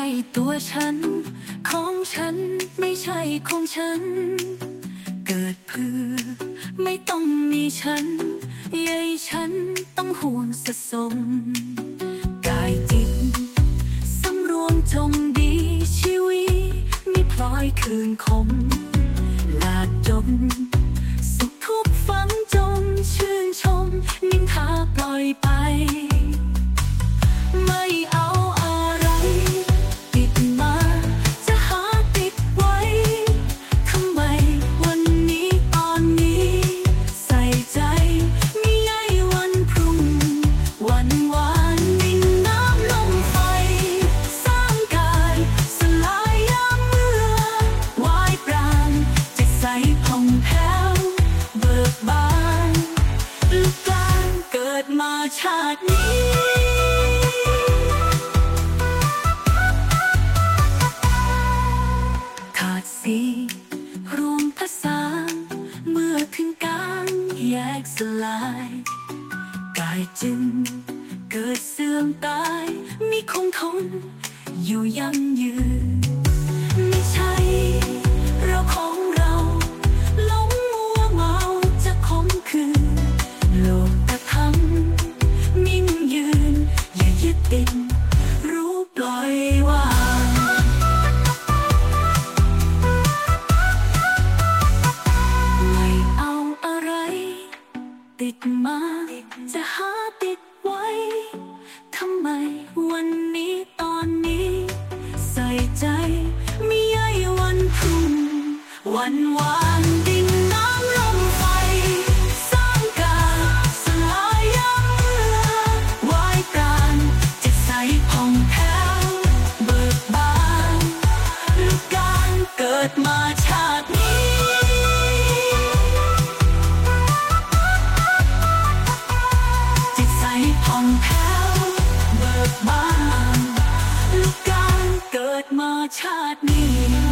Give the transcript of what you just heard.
ไม่ใช่ตัวฉัน ของฉันไม่ใช่ของฉัน เกิดเพื่อไม่ต้องมีฉันใยฉันต้องห่วงสะสม กายจิตสำรวมจงดีชีวิตไม่พลอยคืนคมลาดจม ดมาชาตินี้ขาดสีรวมผสาเมื่อถึงการแยกสลาย กายจึงเกิดเสื่อมตาย มีคงทนอยู่ยั่งยืน ดติดรู้ปล่อยว่าไม่เอาอะไร ติดมา จะหาติดไว้ทำไมวันนี้ตอนนี้ ใส่ใจ ไม่ใยวันพรุ่งวันวาน องแผ้วเบิกบานลูกการเกิดมาชาตินี้ จิตใสผ่องแผ้วเบิกบานลูกการเกิดมาชาตินี้